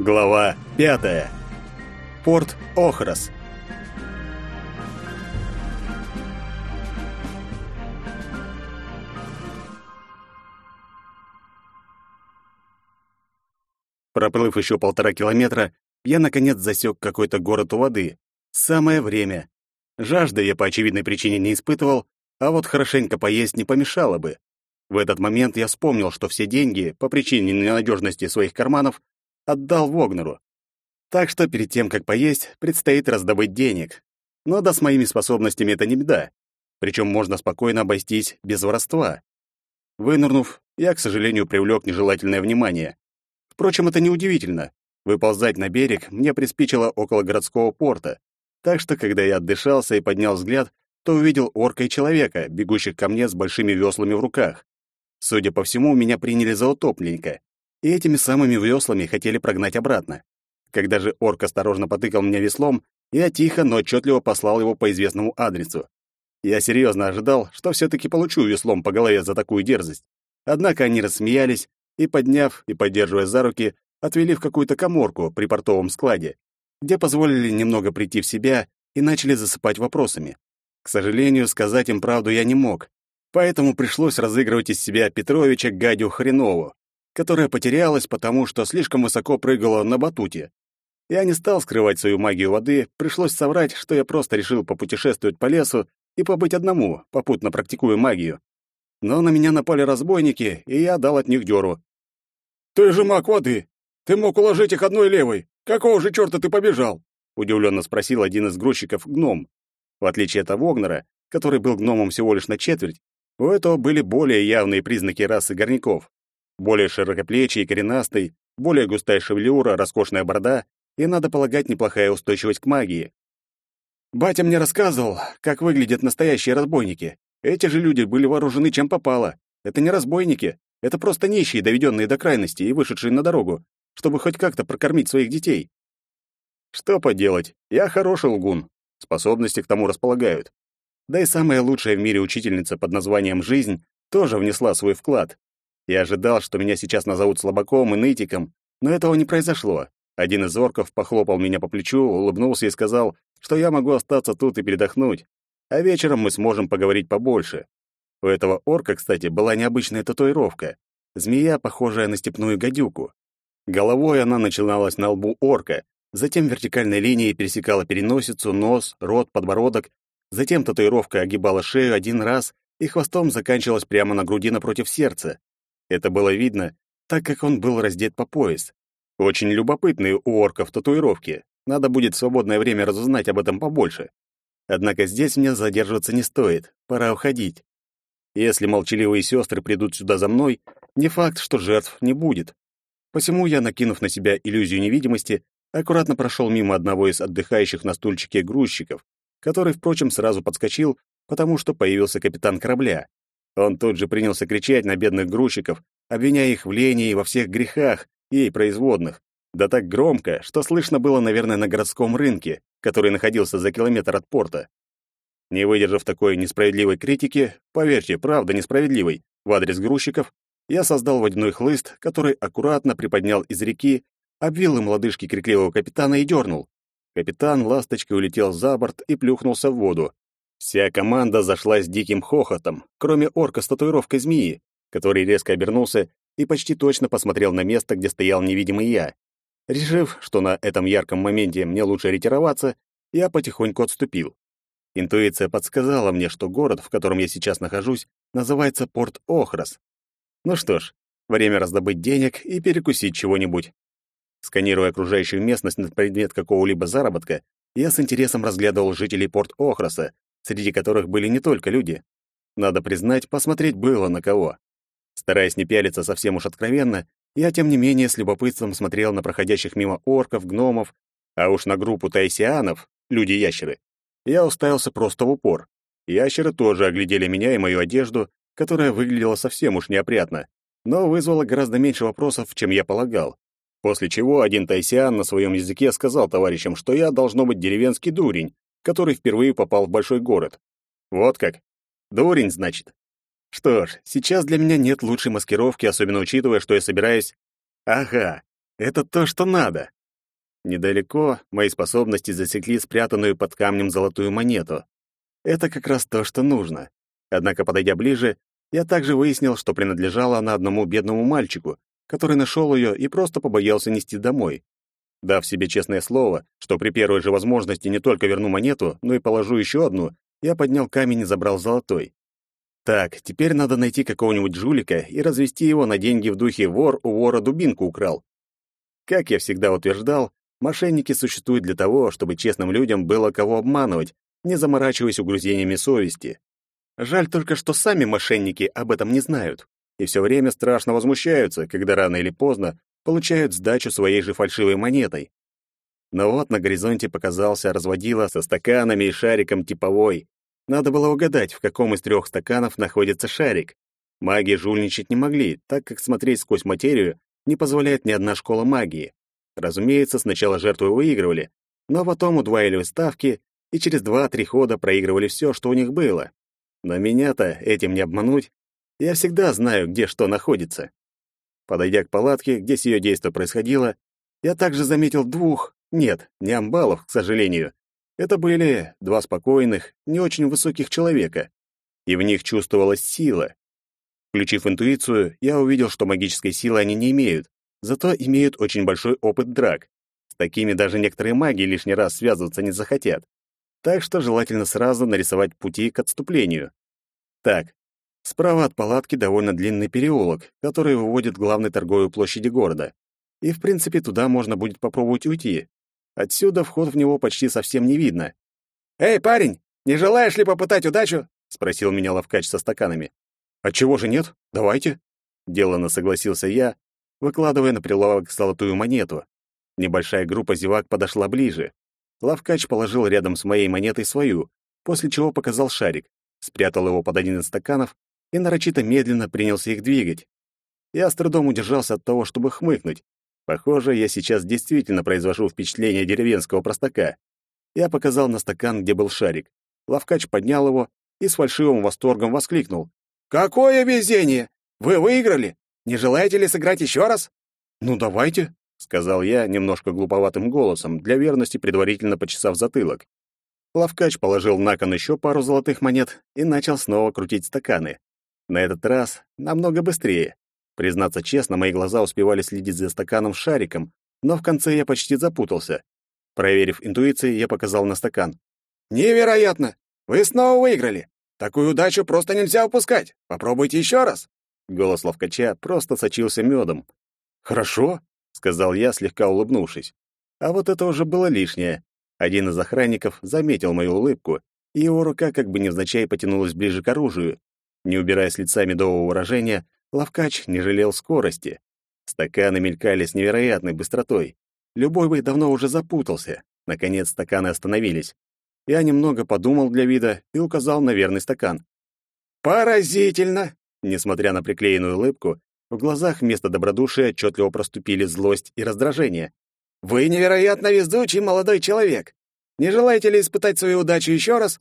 Глава пятая. Порт Охрос. Проплыв еще полтора километра, я, наконец, засек какой-то город у воды. Самое время. Жажды я по очевидной причине не испытывал, а вот хорошенько поесть не помешало бы. В этот момент я вспомнил, что все деньги, по причине ненадежности своих карманов, отдал Вогнеру. Так что перед тем, как поесть, предстоит раздобыть денег. Но да с моими способностями это не беда. Причем можно спокойно обойтись без воровства. Вынырнув, я, к сожалению, привлек нежелательное внимание. Впрочем, это неудивительно. Выползать на берег мне приспичило около городского порта. Так что, когда я отдышался и поднял взгляд, то увидел орка и человека, бегущих ко мне с большими веслами в руках. Судя по всему, меня приняли за утопленника, и этими самыми веслами хотели прогнать обратно. Когда же орк осторожно потыкал меня веслом, я тихо, но отчетливо послал его по известному адресу. Я серьезно ожидал, что все-таки получу веслом по голове за такую дерзость. Однако они рассмеялись и, подняв и поддерживая за руки, отвели в какую-то коморку при портовом складе, где позволили немного прийти в себя и начали засыпать вопросами. К сожалению, сказать им правду я не мог, Поэтому пришлось разыгрывать из себя Петровича Гадю Хренову, которая потерялась, потому что слишком высоко прыгала на батуте. Я не стал скрывать свою магию воды, пришлось соврать, что я просто решил попутешествовать по лесу и побыть одному, попутно практикуя магию. Но на меня напали разбойники, и я дал от них дёру. «Ты же маг воды! Ты мог уложить их одной левой! Какого же чёрта ты побежал?» — удивленно спросил один из грузчиков гном. В отличие от Вогнера, который был гномом всего лишь на четверть, у этого были более явные признаки расы горняков. Более широкоплечий коренастый, более густая шевелюра, роскошная борода и, надо полагать, неплохая устойчивость к магии. Батя мне рассказывал, как выглядят настоящие разбойники. Эти же люди были вооружены чем попало. Это не разбойники, это просто нищие, доведенные до крайности и вышедшие на дорогу, чтобы хоть как-то прокормить своих детей. Что поделать, я хороший лгун, способности к тому располагают. Да и самая лучшая в мире учительница под названием «Жизнь» тоже внесла свой вклад. Я ожидал, что меня сейчас назовут слабаком и нытиком, но этого не произошло. Один из орков похлопал меня по плечу, улыбнулся и сказал, что я могу остаться тут и передохнуть, а вечером мы сможем поговорить побольше. У этого орка, кстати, была необычная татуировка. Змея, похожая на степную гадюку. Головой она начиналась на лбу орка, затем вертикальной линией пересекала переносицу, нос, рот, подбородок Затем татуировка огибала шею один раз и хвостом заканчивалась прямо на груди напротив сердца. Это было видно, так как он был раздет по пояс. Очень любопытные у орков татуировки. Надо будет в свободное время разузнать об этом побольше. Однако здесь мне задерживаться не стоит, пора уходить. Если молчаливые сестры придут сюда за мной, не факт, что жертв не будет. Посему я, накинув на себя иллюзию невидимости, аккуратно прошел мимо одного из отдыхающих на стульчике грузчиков, который, впрочем, сразу подскочил, потому что появился капитан корабля. Он тут же принялся кричать на бедных грузчиков, обвиняя их в лени и во всех грехах, ей производных. Да так громко, что слышно было, наверное, на городском рынке, который находился за километр от порта. Не выдержав такой несправедливой критики, поверьте, правда несправедливой, в адрес грузчиков, я создал водяной хлыст, который аккуратно приподнял из реки, обвил им лодыжки крикливого капитана и дернул. Капитан ласточкой улетел за борт и плюхнулся в воду. Вся команда зашла с диким хохотом, кроме орка с татуировкой змеи, который резко обернулся и почти точно посмотрел на место, где стоял невидимый я. Решив, что на этом ярком моменте мне лучше ретироваться, я потихоньку отступил. Интуиция подсказала мне, что город, в котором я сейчас нахожусь, называется Порт Охрос. Ну что ж, время раздобыть денег и перекусить чего-нибудь. Сканируя окружающую местность на предмет какого-либо заработка, я с интересом разглядывал жителей порт Охроса, среди которых были не только люди. Надо признать, посмотреть было на кого. Стараясь не пялиться совсем уж откровенно, я, тем не менее, с любопытством смотрел на проходящих мимо орков, гномов, а уж на группу тайсианов, люди-ящеры, я уставился просто в упор. Ящеры тоже оглядели меня и мою одежду, которая выглядела совсем уж неопрятно, но вызвала гораздо меньше вопросов, чем я полагал. После чего один тайсиан на своем языке сказал товарищам, что я должно быть деревенский дурень, который впервые попал в большой город. Вот как. Дурень, значит. Что ж, сейчас для меня нет лучшей маскировки, особенно учитывая, что я собираюсь... Ага, Это то, что надо. Недалеко мои способности засекли спрятанную под камнем золотую монету. Это как раз то, что нужно. Однако, подойдя ближе, я также выяснил, что принадлежала она одному бедному мальчику, который нашел ее и просто побоялся нести домой. Дав себе честное слово, что при первой же возможности не только верну монету, но и положу еще одну, я поднял камень и забрал золотой. Так, теперь надо найти какого-нибудь жулика и развести его на деньги в духе «вор у вора дубинку украл». Как я всегда утверждал, мошенники существуют для того, чтобы честным людям было кого обманывать, не заморачиваясь угрызениями совести. Жаль только, что сами мошенники об этом не знают и все время страшно возмущаются, когда рано или поздно получают сдачу своей же фальшивой монетой. Но вот на горизонте показался разводила со стаканами и шариком типовой. Надо было угадать, в каком из трех стаканов находится шарик. Маги жульничать не могли, так как смотреть сквозь материю не позволяет ни одна школа магии. Разумеется, сначала жертвы выигрывали, но потом удваивали ставки и через два-три хода проигрывали все, что у них было. Но меня-то этим не обмануть. Я всегда знаю, где что находится. Подойдя к палатке, где сие действо происходило, я также заметил двух, нет, не амбалов, к сожалению. Это были два спокойных, не очень высоких человека, и в них чувствовалась сила. Включив интуицию, я увидел, что магической силы они не имеют, зато имеют очень большой опыт драк. С такими даже некоторые маги лишний раз связываться не захотят так что желательно сразу нарисовать пути к отступлению. Так, справа от палатки довольно длинный переулок, который выводит к главной торговой площади города. И, в принципе, туда можно будет попробовать уйти. Отсюда вход в него почти совсем не видно. «Эй, парень, не желаешь ли попытать удачу?» — спросил меня ловкач со стаканами. «А чего же нет? Давайте». Делано согласился я, выкладывая на прилавок золотую монету. Небольшая группа зевак подошла ближе. Лавкач положил рядом с моей монетой свою, после чего показал шарик, спрятал его под один из стаканов и нарочито медленно принялся их двигать. Я с трудом удержался от того, чтобы хмыкнуть. Похоже, я сейчас действительно произвожу впечатление деревенского простака. Я показал на стакан, где был шарик. Лавкач поднял его и с фальшивым восторгом воскликнул. «Какое везение! Вы выиграли! Не желаете ли сыграть еще раз?» «Ну, давайте», сказал я немножко глуповатым голосом, для верности предварительно почесав затылок. Лавкач положил на кон еще пару золотых монет и начал снова крутить стаканы. На этот раз намного быстрее. Признаться честно, мои глаза успевали следить за стаканом с шариком, но в конце я почти запутался. Проверив интуицией, я показал на стакан. «Невероятно! Вы снова выиграли! Такую удачу просто нельзя упускать! Попробуйте еще раз!» Голос ловкача просто сочился медом. «Хорошо», сказал я, слегка улыбнувшись. А вот это уже было лишнее. Один из охранников заметил мою улыбку, и его рука как бы невзначай потянулась ближе к оружию. Не убирая с лица медового выражения, Лавкач не жалел скорости. Стаканы мелькали с невероятной быстротой. Любой бы давно уже запутался. Наконец стаканы остановились. Я немного подумал для вида и указал на верный стакан. «Поразительно!» Несмотря на приклеенную улыбку, в глазах вместо добродушия отчетливо проступили злость и раздражение. «Вы невероятно везучий молодой человек. Не желаете ли испытать свою удачу еще раз?»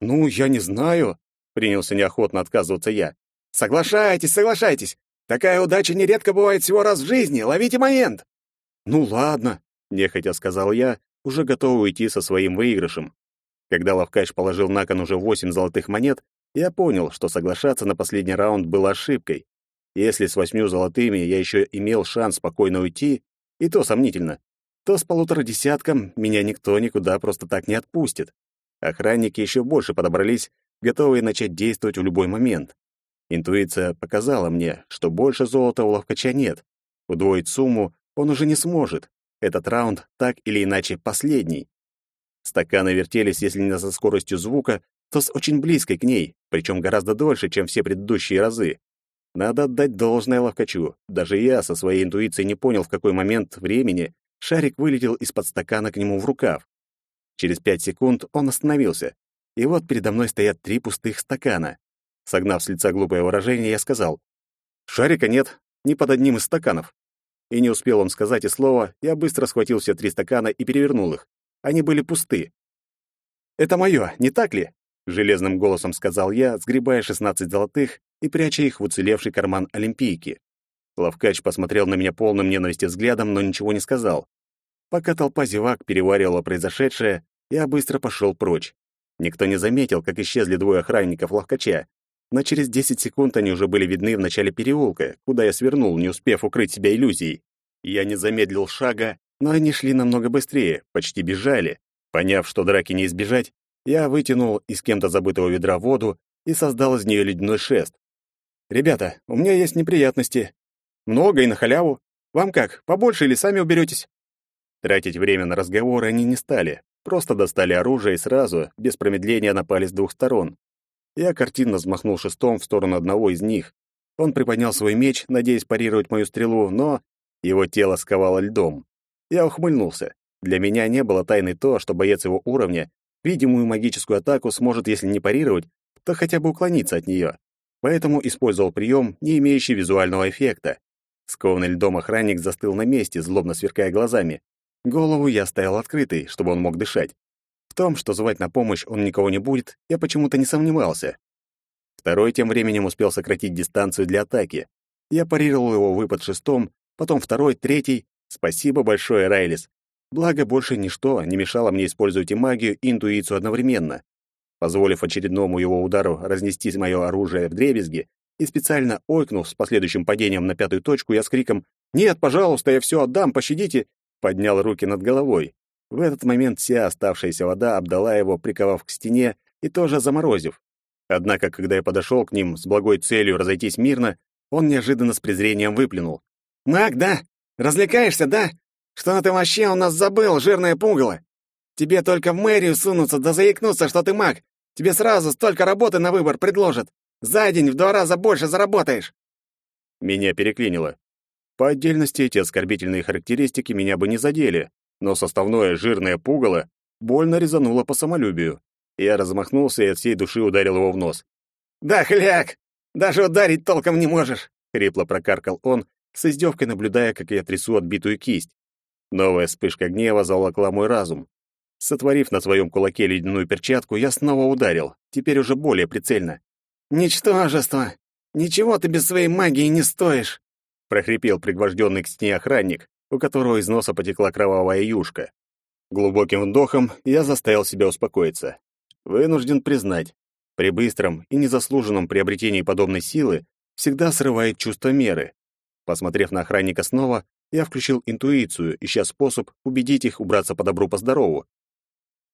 «Ну, я не знаю», — принялся неохотно отказываться я. «Соглашайтесь, соглашайтесь. Такая удача нередко бывает всего раз в жизни. Ловите момент!» «Ну ладно», — нехотя сказал я, уже готовый уйти со своим выигрышем. Когда Лавкач положил на кон уже восемь золотых монет, я понял, что соглашаться на последний раунд было ошибкой. Если с восьмью золотыми я еще имел шанс спокойно уйти, и то сомнительно, то с полутора десятком меня никто никуда просто так не отпустит. Охранники еще больше подобрались, готовые начать действовать в любой момент. Интуиция показала мне, что больше золота у ловкача нет. Удвоить сумму он уже не сможет. Этот раунд так или иначе последний. Стаканы вертелись, если не со скоростью звука, то с очень близкой к ней, причем гораздо дольше, чем все предыдущие разы. Надо отдать должное ловкачу. Даже я со своей интуицией не понял, в какой момент времени шарик вылетел из-под стакана к нему в рукав. Через пять секунд он остановился, и вот передо мной стоят три пустых стакана. Согнав с лица глупое выражение, я сказал, «Шарика нет, ни под одним из стаканов». И не успел он сказать и слова, я быстро схватил все три стакана и перевернул их. Они были пусты. «Это мое, не так ли?» — железным голосом сказал я, сгребая шестнадцать золотых и пряча их в уцелевший карман олимпийки. Лавкач посмотрел на меня полным ненависти взглядом, но ничего не сказал. Пока толпа зевак переваривала произошедшее, я быстро пошел прочь. Никто не заметил, как исчезли двое охранников ловкача, но через 10 секунд они уже были видны в начале переулка, куда я свернул, не успев укрыть себя иллюзией. Я не замедлил шага, но они шли намного быстрее, почти бежали. Поняв, что драки не избежать, я вытянул из кем-то забытого ведра воду и создал из нее ледяной шест. «Ребята, у меня есть неприятности. Много и на халяву. Вам как, побольше или сами уберетесь?» Тратить время на разговоры они не стали, просто достали оружие и сразу, без промедления, напали с двух сторон. Я картинно взмахнул шестом в сторону одного из них. Он приподнял свой меч, надеясь парировать мою стрелу, но его тело сковало льдом. Я ухмыльнулся. Для меня не было тайной то, что боец его уровня видимую магическую атаку сможет, если не парировать, то хотя бы уклониться от нее. Поэтому использовал прием, не имеющий визуального эффекта. Скованный льдом охранник застыл на месте, злобно сверкая глазами. Голову я оставил открытой, чтобы он мог дышать. В том, что звать на помощь он никого не будет, я почему-то не сомневался. Второй тем временем успел сократить дистанцию для атаки. Я парировал его выпад шестом, потом второй, третий. Спасибо большое, Райлис. Благо, больше ничто не мешало мне использовать и магию, и интуицию одновременно. Позволив очередному его удару разнести мое оружие в дребезги, и специально ойкнув с последующим падением на пятую точку, я с криком «Нет, пожалуйста, я все отдам, пощадите!» Поднял руки над головой. В этот момент вся оставшаяся вода обдала его, приковав к стене и тоже заморозив. Однако, когда я подошел к ним с благой целью разойтись мирно, он неожиданно с презрением выплюнул. «Маг, да? Развлекаешься, да? Что ты вообще у нас забыл, жирное пугало? Тебе только в мэрию сунуться да заикнуться, что ты маг. Тебе сразу столько работы на выбор предложат. За день в два раза больше заработаешь». Меня переклинило. По отдельности эти оскорбительные характеристики меня бы не задели, но составное жирное пугало больно резануло по самолюбию. Я размахнулся и от всей души ударил его в нос. «Да, хляк! Даже ударить толком не можешь!» — хрипло прокаркал он, с издевкой наблюдая, как я трясу отбитую кисть. Новая вспышка гнева заволокла мой разум. Сотворив на своем кулаке ледяную перчатку, я снова ударил, теперь уже более прицельно. «Ничтожество! Ничего ты без своей магии не стоишь!» Прохрипел пригвожденный к стене охранник, у которого из носа потекла кровавая юшка. Глубоким вдохом я заставил себя успокоиться. Вынужден признать, при быстром и незаслуженном приобретении подобной силы всегда срывает чувство меры. Посмотрев на охранника снова, я включил интуицию, ища способ убедить их убраться по добру, по здорову.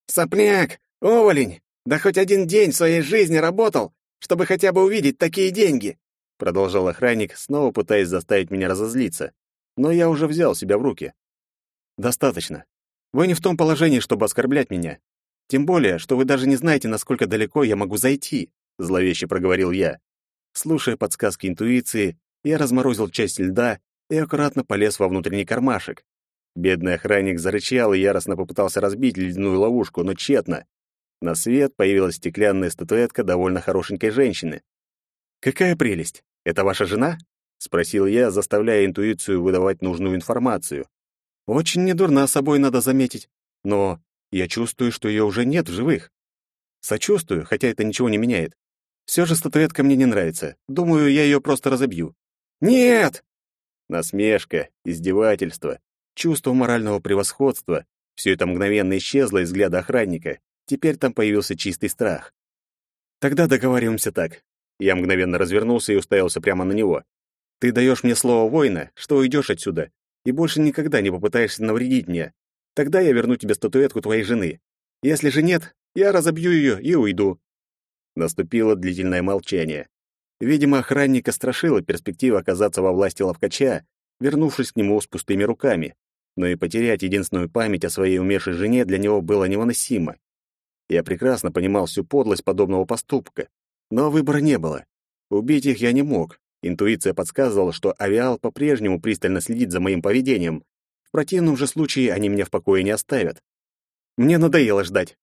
«Сопляк! Оволень! Да хоть один день в своей жизни работал, чтобы хотя бы увидеть такие деньги! Продолжал охранник, снова пытаясь заставить меня разозлиться. Но я уже взял себя в руки. Достаточно. Вы не в том положении, чтобы оскорблять меня. Тем более, что вы даже не знаете, насколько далеко я могу зайти, зловеще проговорил я. Слушая подсказки интуиции, я разморозил часть льда и аккуратно полез во внутренний кармашек. Бедный охранник зарычал и яростно попытался разбить ледяную ловушку, но тщетно. На свет появилась стеклянная статуэтка довольно хорошенькой женщины. «Какая прелесть! Это ваша жена?» — спросил я, заставляя интуицию выдавать нужную информацию. «Очень недурна собой, надо заметить. Но я чувствую, что ее уже нет в живых. Сочувствую, хотя это ничего не меняет. Все же статуэтка мне не нравится. Думаю, я ее просто разобью». «Нет!» Насмешка, издевательство, чувство морального превосходства — все это мгновенно исчезло из взгляда охранника. Теперь там появился чистый страх. «Тогда договариваемся так. Я мгновенно развернулся и уставился прямо на него. «Ты даешь мне слово воина, что уйдешь отсюда, и больше никогда не попытаешься навредить мне. Тогда я верну тебе статуэтку твоей жены. Если же нет, я разобью ее и уйду». Наступило длительное молчание. Видимо, охранника страшила перспектива оказаться во власти ловкача, вернувшись к нему с пустыми руками. Но и потерять единственную память о своей умершей жене для него было невыносимо. Я прекрасно понимал всю подлость подобного поступка. Но выбора не было. Убить их я не мог. Интуиция подсказывала, что авиал по-прежнему пристально следит за моим поведением. В противном же случае они меня в покое не оставят. Мне надоело ждать.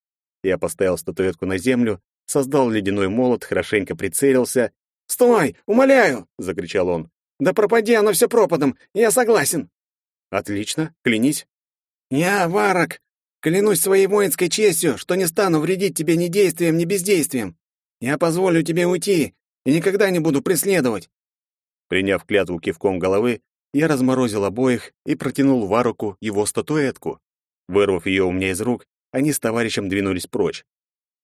Я поставил статуэтку на землю, создал ледяной молот, хорошенько прицелился. «Стой! Умоляю!» — закричал он. «Да пропади оно все пропадом! Я согласен!» «Отлично, клянись!» «Я, Варок, клянусь своей воинской честью, что не стану вредить тебе ни действием, ни бездействием. Я позволю тебе уйти и никогда не буду преследовать. Приняв клятву кивком головы, я разморозил обоих и протянул Варуку его статуэтку. Вырвав ее у меня из рук, они с товарищем двинулись прочь.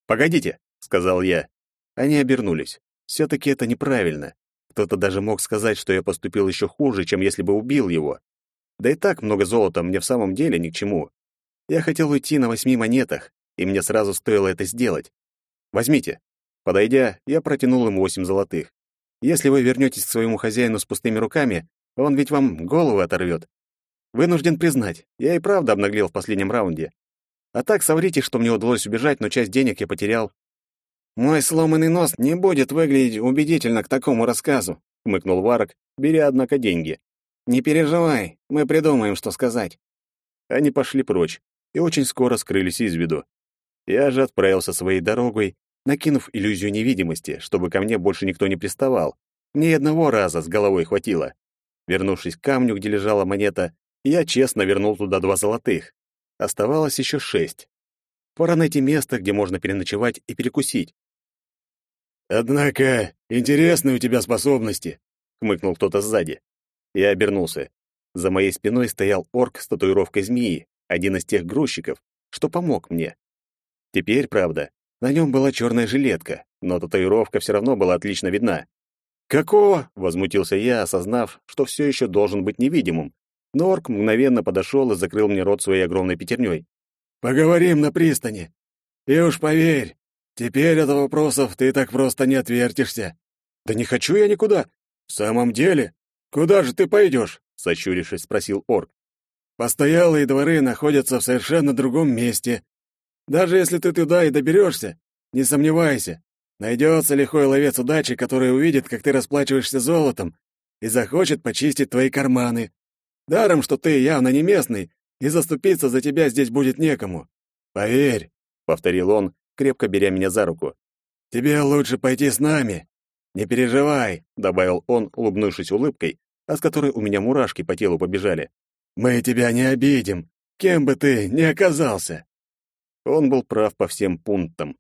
«Погодите», — сказал я. Они обернулись. Все-таки это неправильно. Кто-то даже мог сказать, что я поступил еще хуже, чем если бы убил его. Да и так много золота мне в самом деле ни к чему. Я хотел уйти на восьми монетах, и мне сразу стоило это сделать. Возьмите. Подойдя, я протянул ему восемь золотых. Если вы вернетесь к своему хозяину с пустыми руками, он ведь вам голову оторвет. Вынужден признать, я и правда обнаглел в последнем раунде. А так соврите, что мне удалось убежать, но часть денег я потерял. Мой сломанный нос не будет выглядеть убедительно к такому рассказу, хмыкнул Варок, беря однако деньги. Не переживай, мы придумаем, что сказать. Они пошли прочь и очень скоро скрылись из виду. Я же отправился своей дорогой, накинув иллюзию невидимости, чтобы ко мне больше никто не приставал. Ни одного раза с головой хватило. Вернувшись к камню, где лежала монета, я честно вернул туда два золотых. Оставалось еще шесть. Пора найти место, где можно переночевать и перекусить. «Однако, интересные у тебя способности», — хмыкнул кто-то сзади. Я обернулся. За моей спиной стоял орк с татуировкой змеи, один из тех грузчиков, что помог мне. Теперь, правда, на нем была черная жилетка, но татуировка все равно была отлично видна. «Какого?» — возмутился я, осознав, что все еще должен быть невидимым. Но орк мгновенно подошел и закрыл мне рот своей огромной пятерней. «Поговорим на пристани. И уж поверь, теперь от вопросов ты так просто не отвертишься». «Да не хочу я никуда». «В самом деле? Куда же ты пойдешь?» — сощурившись, спросил орк. «Постоялые дворы находятся в совершенно другом месте. Даже если ты туда и доберешься, не сомневайся, найдется лихой ловец удачи, который увидит, как ты расплачиваешься золотом, и захочет почистить твои карманы. Даром, что ты явно не местный, и заступиться за тебя здесь будет некому. Поверь, — повторил он, крепко беря меня за руку. Тебе лучше пойти с нами. Не переживай, — добавил он, улыбнувшись улыбкой, а с которой у меня мурашки по телу побежали. Мы тебя не обидим, кем бы ты ни оказался. Он был прав по всем пунктам.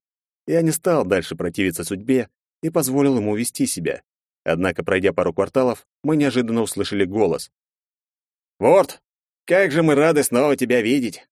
Я не стал дальше противиться судьбе и позволил ему вести себя. Однако, пройдя пару кварталов, мы неожиданно услышали голос. «Ворд, как же мы рады снова тебя видеть!»